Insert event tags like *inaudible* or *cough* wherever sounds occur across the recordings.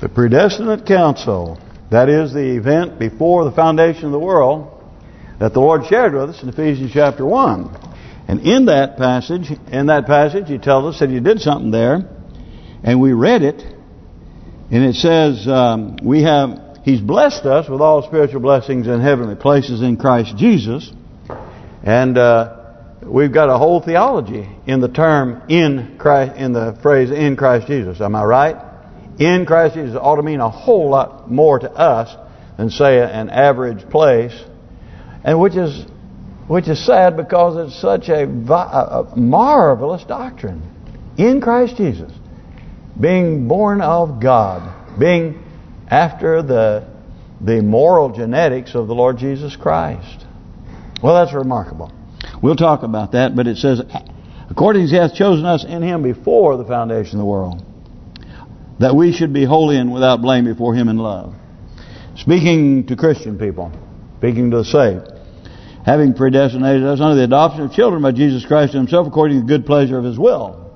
The predestinate counsel, that is the event before the foundation of the world that the Lord shared with us in Ephesians chapter 1. And in that passage, in that passage, He tells us that He did something there, and we read it, and it says um, we have He's blessed us with all spiritual blessings in heavenly places in Christ Jesus, and uh, we've got a whole theology in the term in Christ, in the phrase in Christ Jesus. Am I right? In Christ Jesus ought to mean a whole lot more to us than say an average place, and which is which is sad because it's such a, a marvelous doctrine in Christ Jesus, being born of God, being after the the moral genetics of the Lord Jesus Christ. Well, that's remarkable. We'll talk about that, but it says, according as He hath chosen us in Him before the foundation of the world that we should be holy and without blame before Him in love. Speaking to Christian people, speaking to the saved, having predestinated us under the adoption of children by Jesus Christ Himself according to the good pleasure of His will.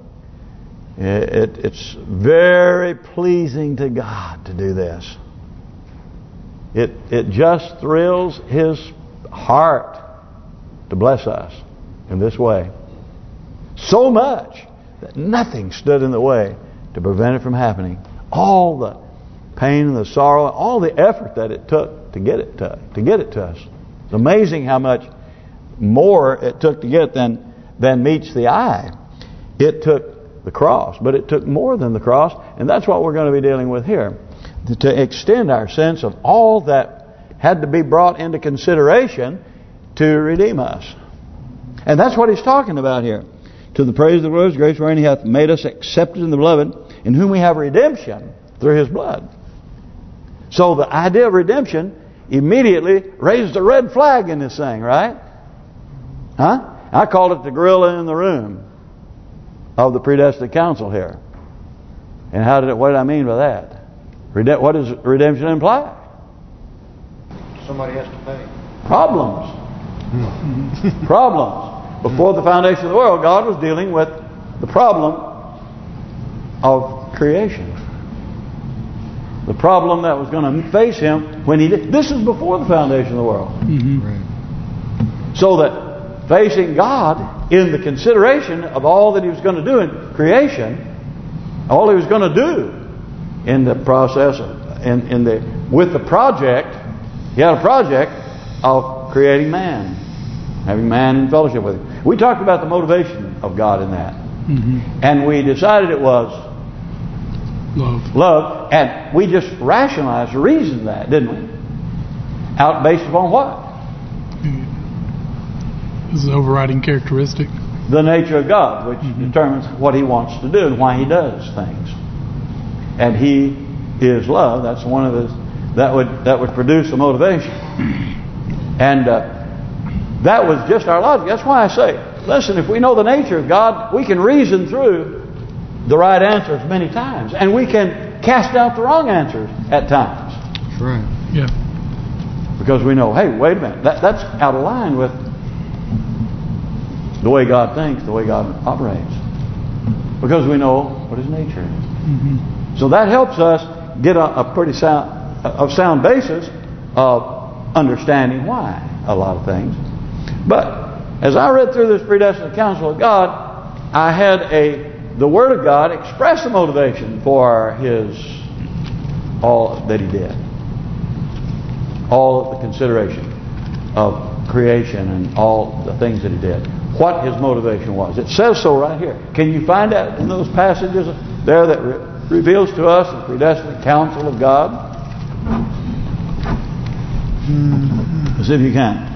It, it's very pleasing to God to do this. It it just thrills His heart to bless us in this way. So much that nothing stood in the way to prevent it from happening. All the pain and the sorrow, all the effort that it took to get it to to get it to us. It's amazing how much more it took to get than than meets the eye. It took the cross, but it took more than the cross, and that's what we're going to be dealing with here. To, extend our sense of all that had to be brought into consideration to redeem us. And that's what he's talking about here. To the praise of the Lord's grace wherein he hath made us accepted in the beloved, in whom we have redemption through his blood. So the idea of redemption immediately raised a red flag in this thing, right? Huh? I called it the gorilla in the room of the predestined counsel here. And how did it? What did I mean by that? Rede what does redemption imply? Somebody has to pay. Problems. Hmm. Problems. Before the foundation of the world, God was dealing with the problem of creation. The problem that was going to face him when he did. This is before the foundation of the world. Mm -hmm. right. So that facing God in the consideration of all that he was going to do in creation, all he was going to do in the process of, in, in the with the project, he had a project of creating man, having man in fellowship with him. We talked about the motivation of God in that. Mm -hmm. And we decided it was Love. Love. And we just rationalized, reasoned that, didn't we? Out based upon what? This is overriding characteristic. The nature of God, which mm -hmm. determines what He wants to do and why He does things. And He is love. That's one of the that would that would produce the motivation. *clears throat* And uh, that was just our logic. That's why I say, listen, if we know the nature of God, we can reason through the right answers many times. And we can cast out the wrong answers at times. That's right. Yeah. Because we know, hey, wait a minute, that that's out of line with the way God thinks, the way God operates. Because we know what His nature is. Mm -hmm. So that helps us get a, a pretty sound, a sound basis of understanding why a lot of things. But as I read through this predestined counsel of God, I had a the Word of God expressed the motivation for His all that He did. All the consideration of creation and all the things that He did. What His motivation was. It says so right here. Can you find that in those passages there that re reveals to us the predestined counsel of God? As if you can.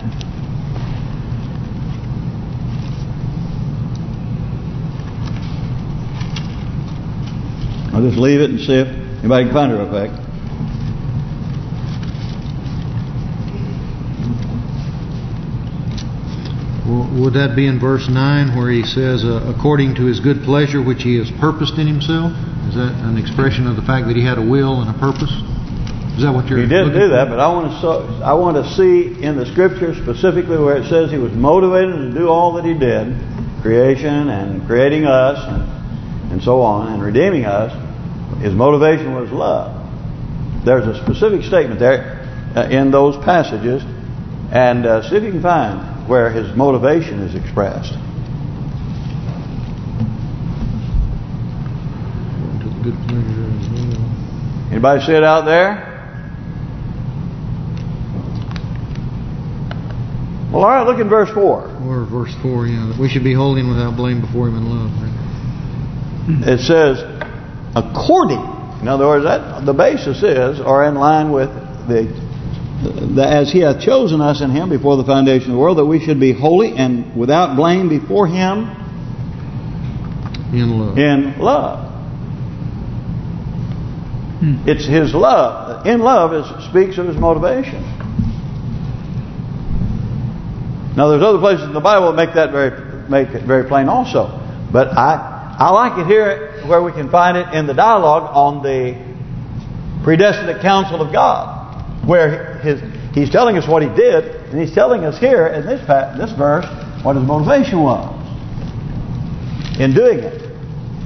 I'll just leave it and see if anybody can find it real quick. Would that be in verse 9 where he says, uh, according to his good pleasure which he has purposed in himself? Is that an expression of the fact that he had a will and a purpose? Is that what you're He didn't do that, but I want to so, I want to see in the scripture specifically where it says he was motivated to do all that he did, creation and creating us and, and so on, and redeeming us, his motivation was love. There's a specific statement there uh, in those passages, and uh, see if you can find where his motivation is expressed. Anybody see it out there? Well, all right, look in verse 4. Or verse 4, yeah. We should be holding without blame before him in love. Right? It says, according. In other words, that the basis is, or in line with the, the as he hath chosen us in him before the foundation of the world, that we should be holy and without blame before him In love. in love. Hmm. It's his love. In love is speaks of his motivation. Now, there's other places in the Bible that make that very make it very plain also. But I I like it here where we can find it in the dialogue on the predestinate counsel of God, where his he's telling us what he did, and he's telling us here in this this verse what his motivation was in doing it.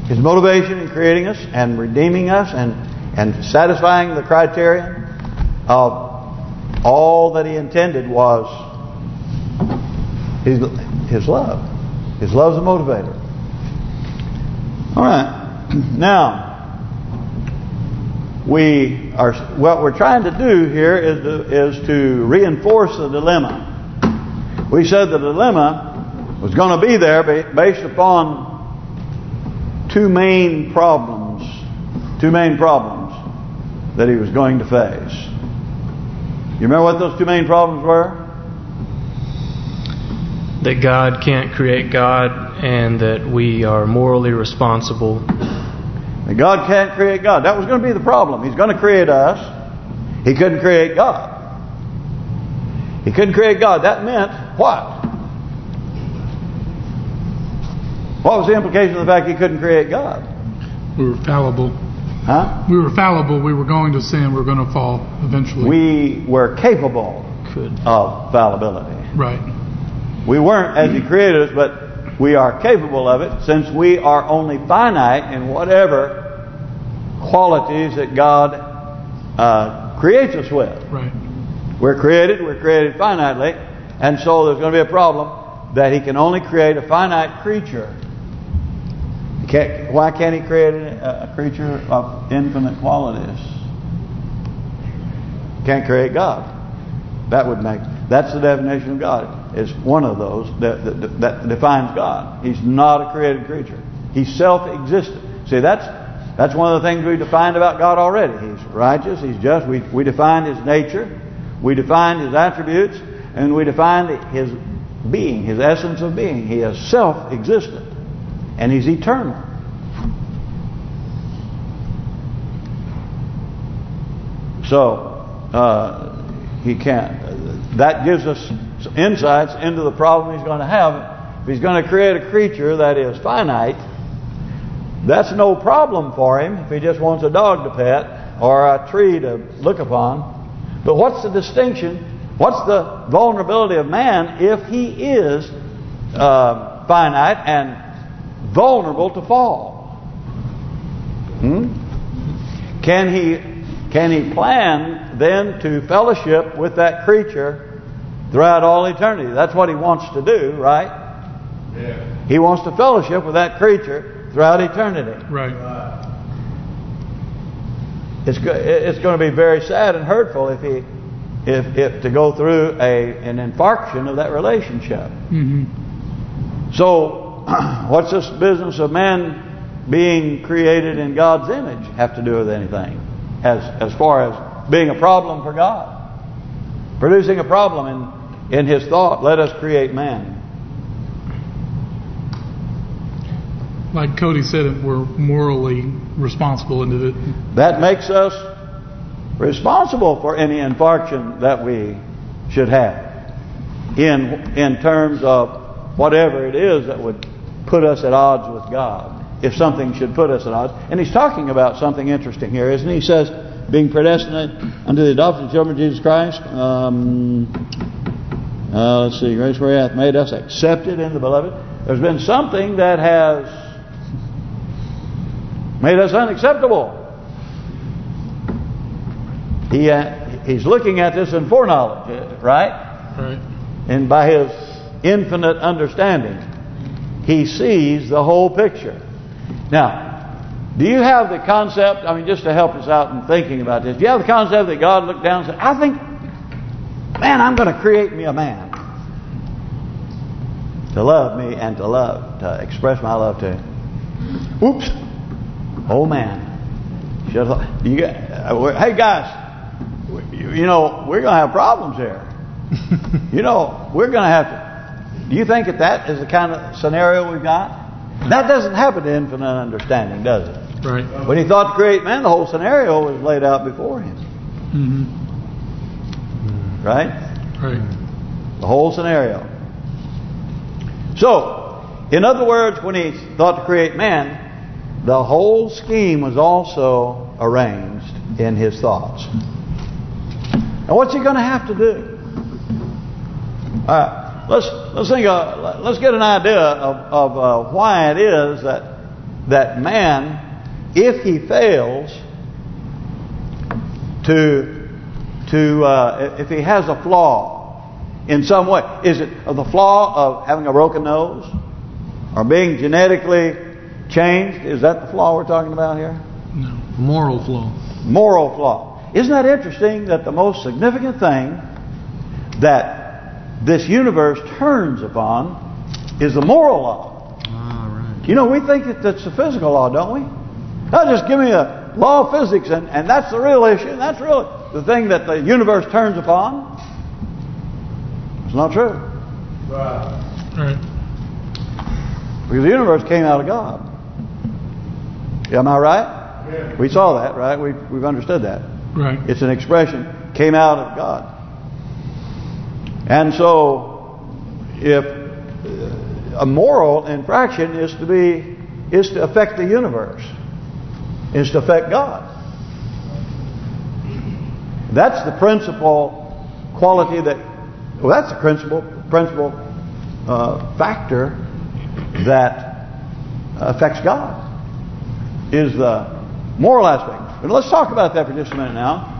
His motivation in creating us and redeeming us and and satisfying the criterion of all that he intended was his his love. His love's a motivator. All right. Now, we are what we're trying to do here is to, is to reinforce the dilemma. We said the dilemma was going to be there based upon two main problems, two main problems that he was going to face. You remember what those two main problems were? That God can't create God and that we are morally responsible. That God can't create God. That was going to be the problem. He's going to create us. He couldn't create God. He couldn't create God. That meant what? What was the implication of the fact he couldn't create God? We were fallible. Huh? We were fallible. We were going to sin. We were going to fall eventually. We were capable Could. of fallibility. right. We weren't as He created us, but we are capable of it since we are only finite in whatever qualities that God uh, creates us with. Right. We're created, we're created finitely, and so there's going to be a problem that He can only create a finite creature. Can't, why can't He create a, a creature of infinite qualities? Can't create God. That would make that's the definition of God. Is one of those that, that that defines God. He's not a created creature. He's self-existent. See, that's that's one of the things we defined about God already. He's righteous. He's just. We we defined His nature. We defined His attributes, and we defined His being, His essence of being. He is self-existent, and He's eternal. So uh, He can't. That gives us insights into the problem He's going to have. If He's going to create a creature that is finite, that's no problem for Him if He just wants a dog to pet or a tree to look upon. But what's the distinction? What's the vulnerability of man if he is uh, finite and vulnerable to fall? Hmm? Can he can he plan then to fellowship with that creature throughout all eternity? That's what he wants to do, right? Yeah. He wants to fellowship with that creature throughout eternity. Right. It's go it's going to be very sad and hurtful if he if if to go through a an infarction of that relationship. Mm -hmm. So, *clears throat* what's this business of man being created in God's image have to do with anything? As as far as being a problem for God, producing a problem in in His thought. Let us create man. Like Cody said, we're morally responsible into it. That makes us responsible for any infarction that we should have in in terms of whatever it is that would put us at odds with God. If something should put us at odds. And he's talking about something interesting here, isn't he? He says, being predestinate unto the adoption of children of Jesus Christ. Um, uh, let's see, grace where he hath made us accepted in the beloved. There's been something that has made us unacceptable. He uh, He's looking at this in foreknowledge, uh, right? Right. And by His infinite understanding, He sees the whole picture. Now, do you have the concept, I mean, just to help us out in thinking about this, do you have the concept that God looked down and said, I think, man, I'm going to create me a man to love me and to love, to express my love to him. Oops. Oh, man. You get, uh, hey, guys, you know, we're going to have problems here. *laughs* you know, we're going to have to... Do you think that that is the kind of scenario we've got? That doesn't happen to infinite understanding, does it? Right. When he thought to create man, the whole scenario was laid out before him. Mm-hmm. Right? Right. The whole scenario. So, in other words, when he thought to create man, the whole scheme was also arranged in his thoughts. Now, what's he going to have to do? All right, let's let's think. Uh, let's get an idea of of uh, why it is that that man, if he fails to to uh, if he has a flaw in some way, is it the flaw of having a broken nose or being genetically changed? Is that the flaw we're talking about here? No. Moral flaw. Moral flaw. Isn't that interesting that the most significant thing that this universe turns upon is the moral law? Ah, right. You know, we think that that's the physical law, don't we? Now just give me a law of physics and, and that's the real issue. That's really the thing that the universe turns upon. It's not true. Right. Because the universe came out of God. Am I right? We saw that, right? We've, we've understood that. Right. It's an expression, came out of God. And so, if a moral infraction is to be, is to affect the universe, is to affect God. That's the principal quality that, well, that's the principal principal uh, factor that affects God, is the moral aspect. But let's talk about that for just a minute now.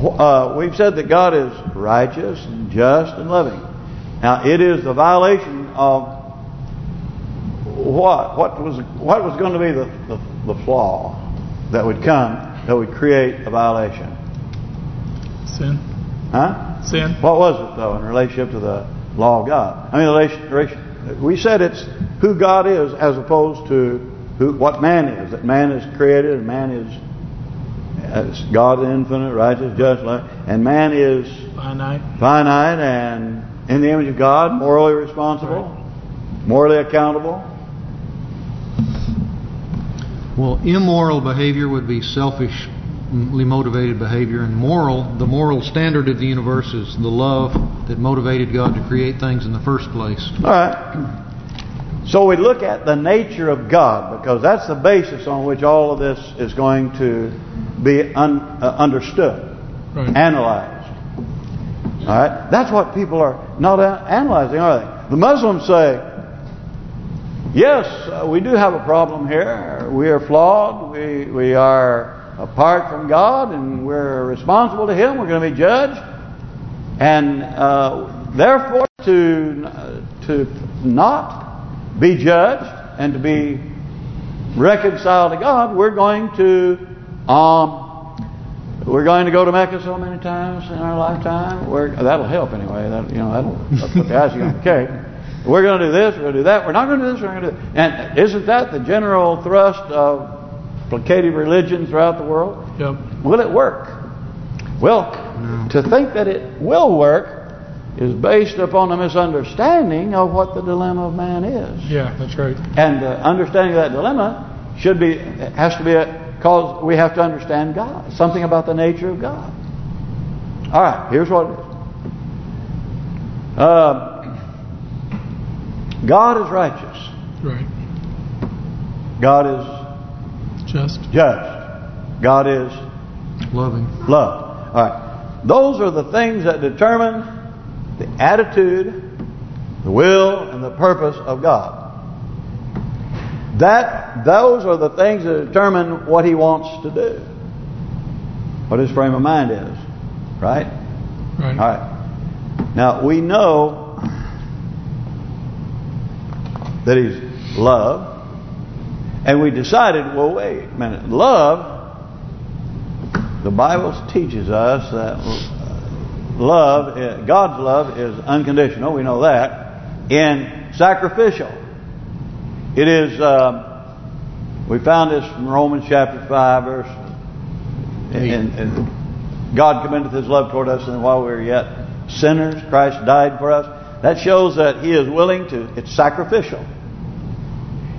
Uh, we've said that God is righteous and just and loving. Now, it is the violation of what? What was what was going to be the, the, the flaw that would come that would create a violation? Sin. Huh? Sin. What was it, though, in relationship to the law of God? I mean, relation, relation, we said it's who God is as opposed to who what man is. That man is created and man is as God infinite, righteous, just, and man is Finite. finite and in the image of God, morally responsible, morally accountable. Well, immoral behavior would be selfishly motivated behavior, and moral, the moral standard of the universe is the love that motivated God to create things in the first place. All right. So we look at the nature of God because that's the basis on which all of this is going to be un, uh, understood, Right. analyzed. All right, that's what people are not analyzing, are they? The Muslims say, "Yes, uh, we do have a problem here. We are flawed. We we are apart from God, and we're responsible to Him. We're going to be judged, and uh, therefore to to not." be judged and to be reconciled to God, we're going to um, we're going to go to Mecca so many times in our lifetime. We're, that'll help anyway. That you know that'll put the icing on the cake. We're going to do this. We're going to do that. We're not going to do this. We're going to do that. And isn't that the general thrust of placative religion throughout the world? Yep. Will it work? Well, to think that it will work is based upon a misunderstanding of what the dilemma of man is. Yeah, that's right. And the understanding of that dilemma should be has to be a cause we have to understand God, something about the nature of God. All right, here's what it is. Uh, God is righteous. Right. God is Just. just. God is Loving. love. All right. Those are the things that determine the attitude, the will, and the purpose of God. That those are the things that determine what He wants to do. what his frame of mind is. Right? Right. All right. Now, we know that he's love. And we decided, well, wait a minute. Love, the Bible teaches us that love, eh, God's love is unconditional. We know that. And sacrificial. It is, uh, we found this from Romans chapter 5, verse, and, and God commendeth His love toward us, and while we were yet sinners, Christ died for us. That shows that He is willing to, it's sacrificial.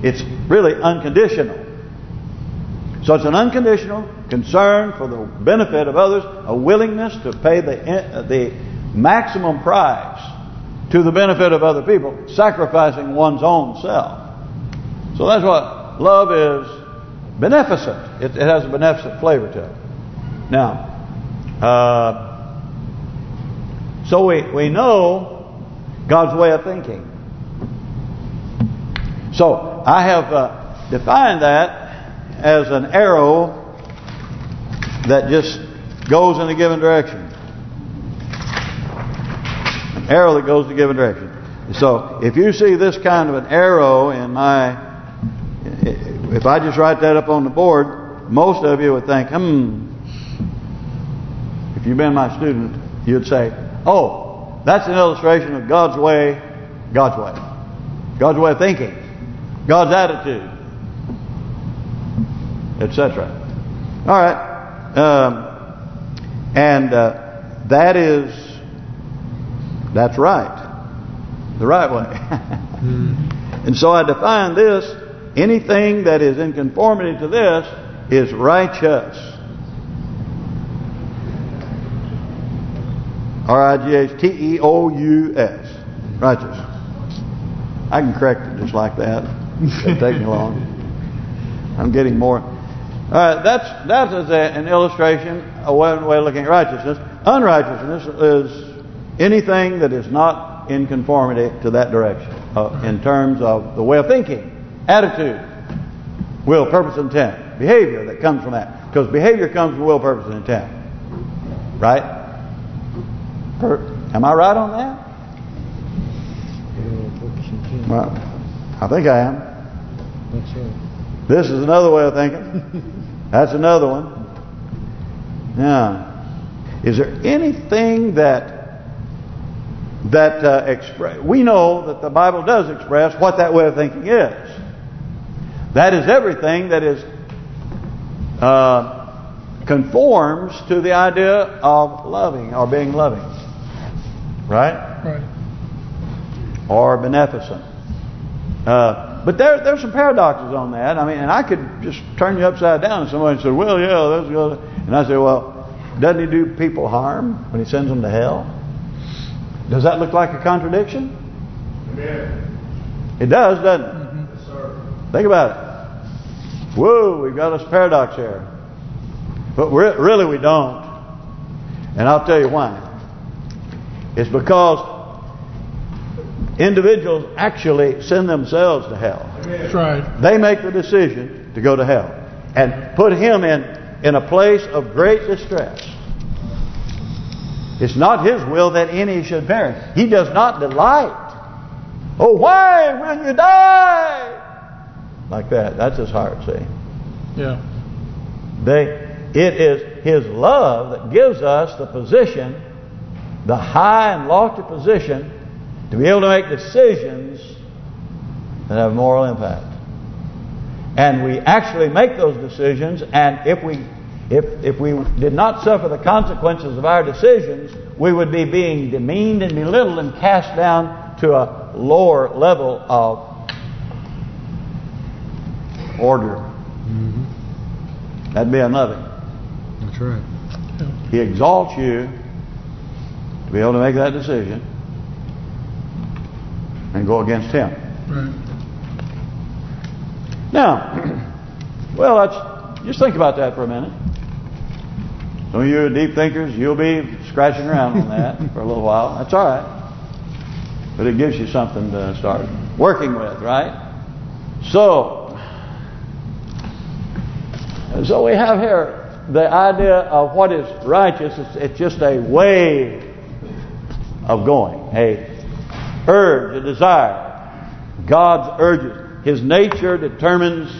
It's really unconditional. So it's an unconditional concern for the benefit of others, a willingness to pay the the maximum price to the benefit of other people, sacrificing one's own self. So that's what love is beneficent. It, it has a beneficent flavor to it. Now, uh, so we, we know God's way of thinking. So I have uh, defined that as an arrow that just goes in a given direction. An arrow that goes in a given direction. So if you see this kind of an arrow in my, if I just write that up on the board, most of you would think, hmm, if you've been my student, you'd say, oh, that's an illustration of God's way, God's way. God's way of thinking. God's attitude. Etc. All right. Um, and uh, that is, that's right. The right way. mm. *laughs* And so I define this, anything that is in conformity to this is righteous. R-I-G-H-T-E-O-U-S. Righteous. I can correct it just like that. It'll take me long. I'm getting more. All right, that's that is a, an illustration, a way, way of looking at righteousness. Unrighteousness is anything that is not in conformity to that direction, uh, in terms of the way of thinking, attitude, will, purpose, intent, behavior that comes from that. Because behavior comes from will, purpose, and intent. Right? Per, am I right on that? Well, I think I am. This is another way of thinking. *laughs* That's another one. Yeah. is there anything that that uh, express? We know that the Bible does express what that way of thinking is. That is everything that is uh, conforms to the idea of loving or being loving, right? Right. Or beneficent. Uh, but there, there's some paradoxes on that. I mean, and I could just turn you upside down and somebody said, well, yeah, that's good. And I say, well, doesn't he do people harm when he sends them to hell? Does that look like a contradiction? Amen. It does, doesn't it? Mm-hmm. Yes, sir. Think about it. Whoa, we've got this paradox here. But re really we don't. And I'll tell you why. It's because individuals actually send themselves to hell. That's right. They make the decision to go to hell and put him in in a place of great distress. It's not his will that any should perish. He does not delight. Oh, why will you die? Like that. That's his heart, see. Yeah. They, it is his love that gives us the position, the high and lofty position, to be able to make decisions that have moral impact. And we actually make those decisions, and if we if if we did not suffer the consequences of our decisions, we would be being demeaned and belittled and cast down to a lower level of order. Mm -hmm. That'd be unloving. That's right. He exalts you to be able to make that decision and go against him. Right. Now, *clears throat* well, let's just think about that for a minute. Some of you deep thinkers, you'll be scratching around on that *laughs* for a little while. That's all right. But it gives you something to start working with, right? So, so we have here the idea of what is righteous, it's, it's just a way of going, a urge, a desire. God's urges. His nature determines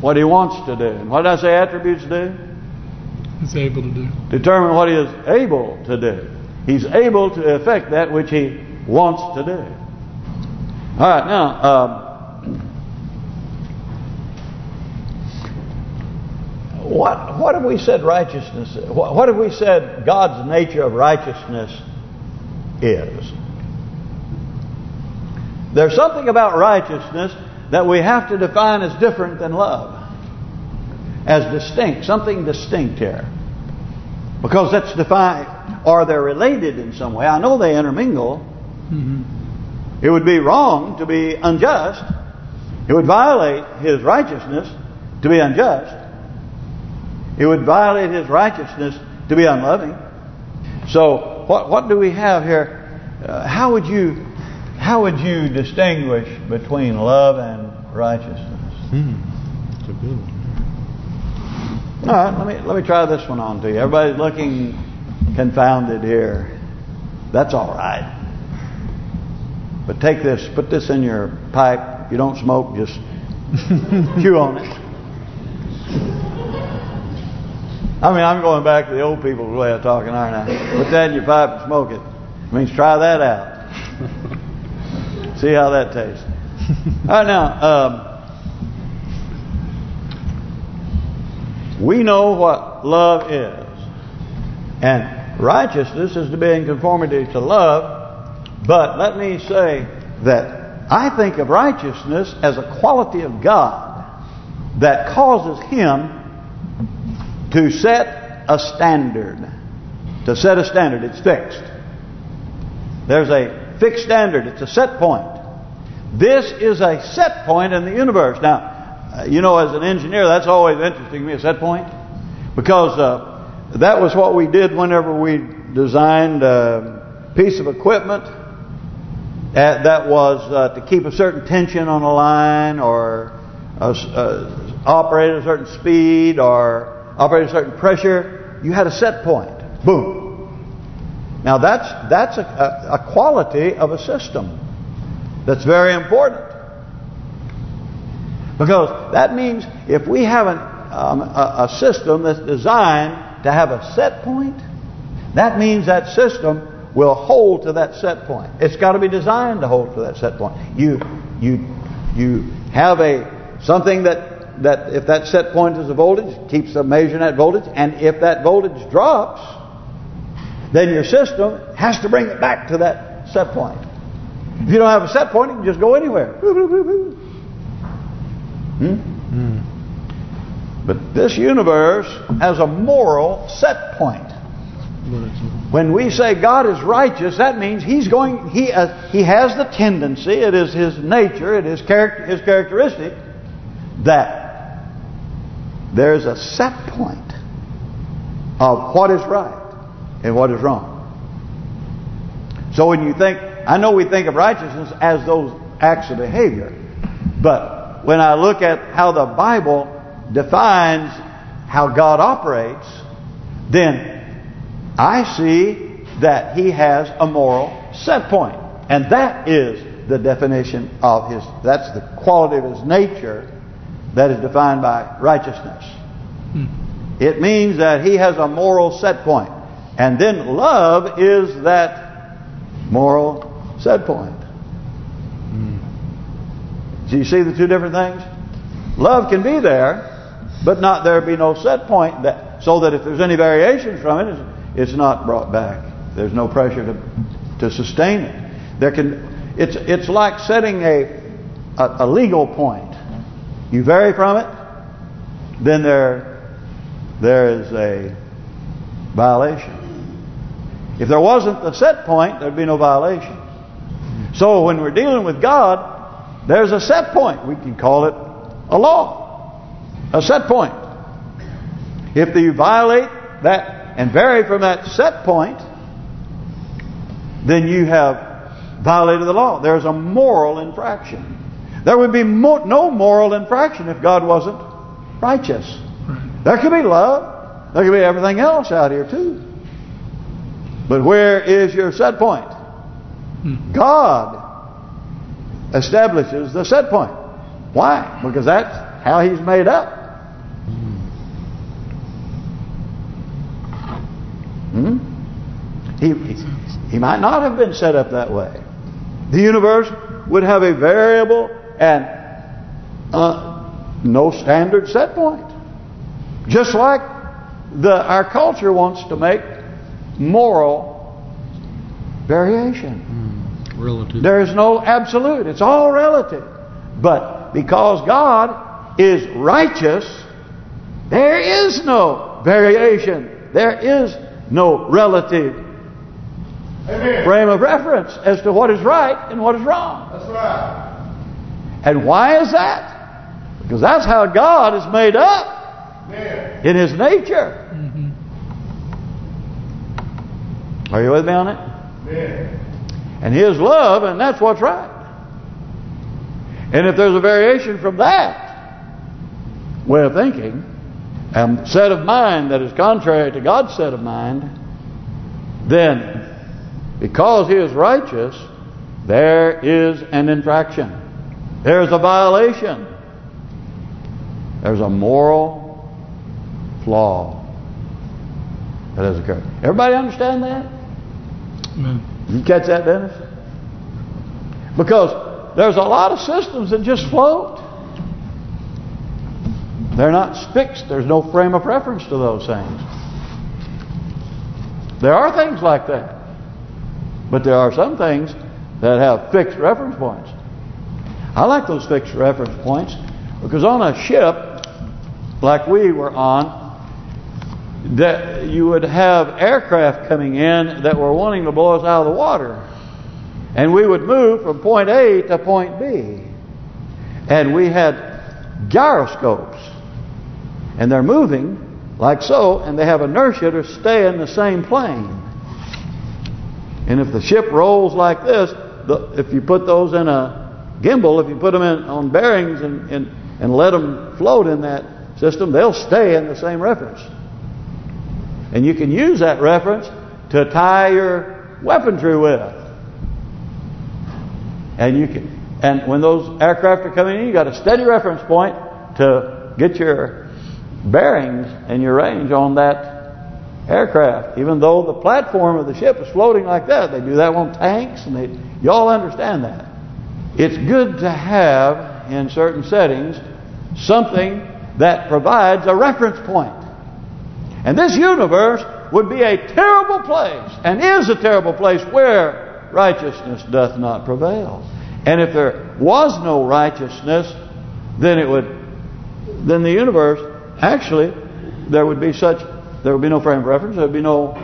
what He wants to do. And what did I say attributes do? He's able to do. Determine what He is able to do. He's able to effect that which He wants to do. All right, now, um, what what have we said righteousness? What, what have we said God's nature of righteousness is? There's something about righteousness that we have to define as different than love. As distinct, something distinct here. Because that's defined, or they're related in some way. I know they intermingle. Mm -hmm. It would be wrong to be unjust. It would violate His righteousness to be unjust. It would violate His righteousness to be unloving. So what what do we have here? Uh, how would you how would you distinguish between love and righteousness? Hmm. That's a good one. All right, let me let me try this one on to you. Everybody's looking confounded here. That's all right. But take this, put this in your pipe. If you don't smoke, just *laughs* chew on it. I mean, I'm going back to the old people's way of talking, aren't I? Put that in your pipe and smoke it. It means try that out. *laughs* See how that tastes. *laughs* All right, now, um, we know what love is. And righteousness is to be in conformity to love. But let me say that I think of righteousness as a quality of God that causes Him to set a standard. To set a standard. It's fixed. There's a fixed standard. It's a set point. This is a set point in the universe. Now, uh, you know, as an engineer, that's always interesting to me, a set point. Because uh, that was what we did whenever we designed a piece of equipment that, that was uh, to keep a certain tension on a line or uh, uh, operate at a certain speed or operate at a certain pressure. You had a set point. Boom. Now that's that's a, a, a quality of a system that's very important. Because that means if we have an, um, a, a system that's designed to have a set point, that means that system will hold to that set point. It's got to be designed to hold to that set point. You you you have a something that that if that set point is a voltage, keeps measuring that voltage, and if that voltage drops, then your system has to bring it back to that set point. If you don't have a set point, you can just go anywhere. Hmm? *laughs* Hmm. But this universe has a moral set point. When we say God is righteous, that means He's going. He uh, He has the tendency. It is His nature. It is character. His characteristic that there's a set point of what is right and what is wrong. So when you think, I know we think of righteousness as those acts of behavior, but when I look at how the Bible defines how God operates, then I see that He has a moral set point. And that is the definition of His, that's the quality of His nature that is defined by righteousness. Hmm. It means that He has a moral set point. And then love is that moral set point. Hmm. Do you see the two different things? Love can be there, but not there be no set point, that so that if there's any variation from it, it's, it's not brought back. There's no pressure to to sustain it. There can it's it's like setting a a, a legal point. You vary from it, then there there is a violation. If there wasn't a set point, there'd be no violation. So when we're dealing with God, there's a set point. We can call it a law. A set point. If you violate that and vary from that set point, then you have violated the law. There's a moral infraction. There would be no moral infraction if God wasn't righteous. There could be love. There could be everything else out here too. But where is your set point? God establishes the set point. Why? Because that's how He's made up. Hmm? He, he might not have been set up that way. The universe would have a variable and uh, no standard set point. Just like the our culture wants to make moral variation. Hmm. Relative. There is no absolute. It's all relative. But because God is righteous, there is no variation. There is no relative Amen. frame of reference as to what is right and what is wrong. That's right. And why is that? Because that's how God is made up Amen. in His nature. Are you with me on it? Amen. And His love, and that's what's right. And if there's a variation from that way of thinking, um, a set of mind that is contrary to God's set of mind, then because He is righteous, there is an infraction. There's a violation. There's a moral flaw that has occurred. Everybody understand that? You catch that, Dennis? Because there's a lot of systems that just float. They're not fixed. There's no frame of reference to those things. There are things like that. But there are some things that have fixed reference points. I like those fixed reference points because on a ship like we were on, that you would have aircraft coming in that were wanting to blow us out of the water. And we would move from point A to point B. And we had gyroscopes. And they're moving like so, and they have inertia to stay in the same plane. And if the ship rolls like this, the, if you put those in a gimbal, if you put them in on bearings and, and, and let them float in that system, they'll stay in the same reference. And you can use that reference to tie your weaponry with. And you can, and when those aircraft are coming in, you got a steady reference point to get your bearings and your range on that aircraft. Even though the platform of the ship is floating like that, they do that on tanks, and they you all understand that. It's good to have in certain settings something that provides a reference point. And this universe would be a terrible place, and is a terrible place where righteousness doth not prevail. And if there was no righteousness, then it would, then the universe, actually, there would be such, there would be no frame of reference, there would be no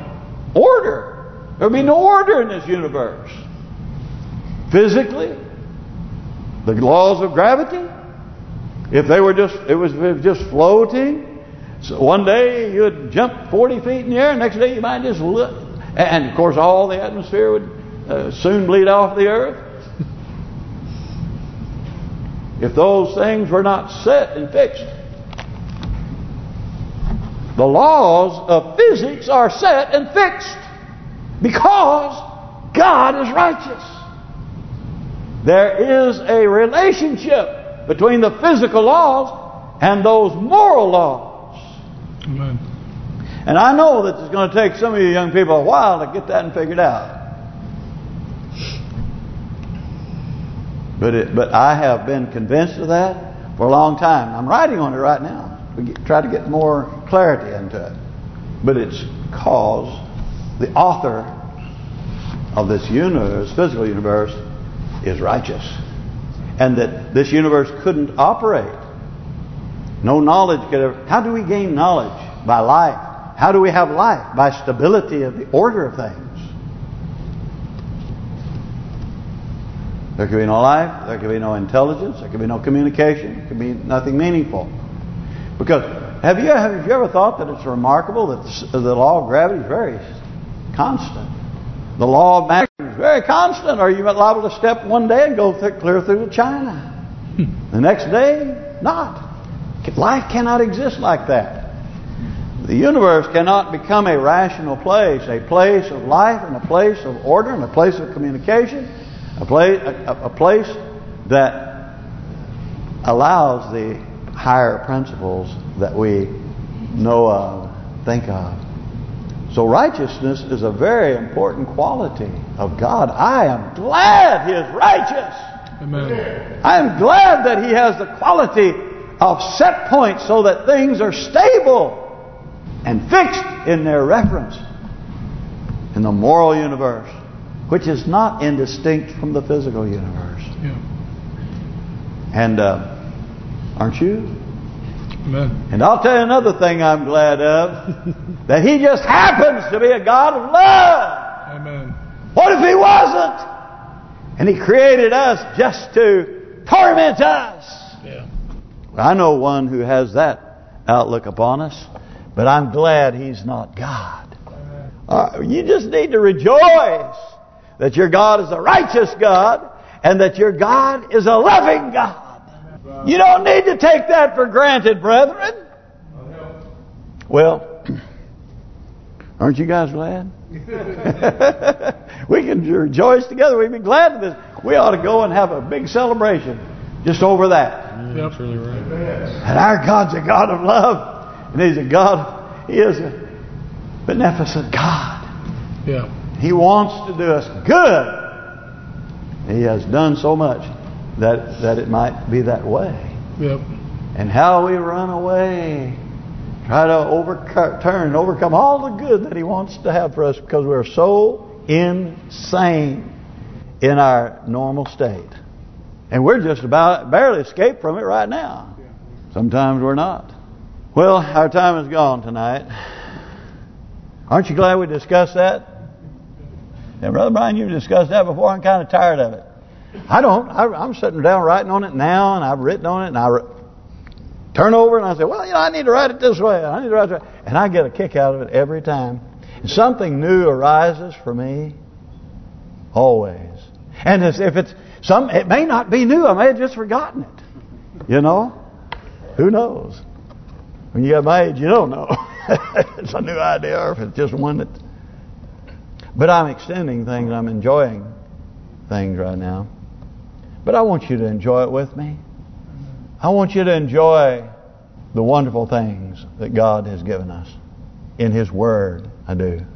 order. There would be no order in this universe. Physically, the laws of gravity, if they were just, it was, just floating, so one day you would jump 40 feet in the air, next day you might just look. And of course all the atmosphere would uh, soon bleed off the earth. *laughs* if those things were not set and fixed. The laws of physics are set and fixed because God is righteous. There is a relationship between the physical laws and those moral laws. Amen. And I know that it's going to take some of you young people a while to get that and figured out. But it, but I have been convinced of that for a long time. I'm writing on it right now. We get, try to get more clarity into it. But it's cause the author of this universe, physical universe, is righteous. And that this universe couldn't operate. No knowledge could ever... How do we gain knowledge? By life. How do we have life? By stability of the order of things. There could be no life, there could be no intelligence, there could be no communication, there could be nothing meaningful. Because have you have you ever thought that it's remarkable that the, the law of gravity is very constant? The law of magnetism is very constant. Are you liable to step one day and go th clear through to China? Hmm. the next day, not. Life cannot exist like that. The universe cannot become a rational place, a place of life and a place of order and a place of communication, a place, a, a place that allows the higher principles that we know of, think of. So righteousness is a very important quality of God. I am glad He is righteous. Amen. I am glad that He has the quality of set points so that things are stable and fixed in their reference in the moral universe, which is not indistinct from the physical universe. Yeah. And uh, aren't you? Amen. And I'll tell you another thing I'm glad of, *laughs* that He just happens to be a God of love. Amen. What if He wasn't? And He created us just to torment us. I know one who has that outlook upon us, but I'm glad he's not God. Uh, you just need to rejoice that your God is a righteous God and that your God is a loving God. You don't need to take that for granted, brethren. Well, *clears throat* aren't you guys glad? *laughs* we can rejoice together. We'd be glad of this. We ought to go and have a big celebration just over that. Mm, yep. That's really right. And our God's a God of love. And He's a God, He is a beneficent God. Yeah. He wants to do us good. He has done so much that that it might be that way. Yep. And how we run away, try to overturn and overcome all the good that He wants to have for us because we're so insane in our normal state. And we're just about barely escaped from it right now. Sometimes we're not. Well, our time is gone tonight. Aren't you glad we discussed that? And Brother Brian, you've discussed that before. I'm kind of tired of it. I don't. I, I'm sitting down writing on it now, and I've written on it, and I turn over and I say, well, you know, I need to write it this way. I need to write it. And I get a kick out of it every time. And something new arises for me. Always. And if it's some, it may not be new. I may have just forgotten it. You know? Who knows? When you get my age, you don't know. *laughs* it's a new idea or if it's just one that... But I'm extending things. I'm enjoying things right now. But I want you to enjoy it with me. I want you to enjoy the wonderful things that God has given us in His Word. I do.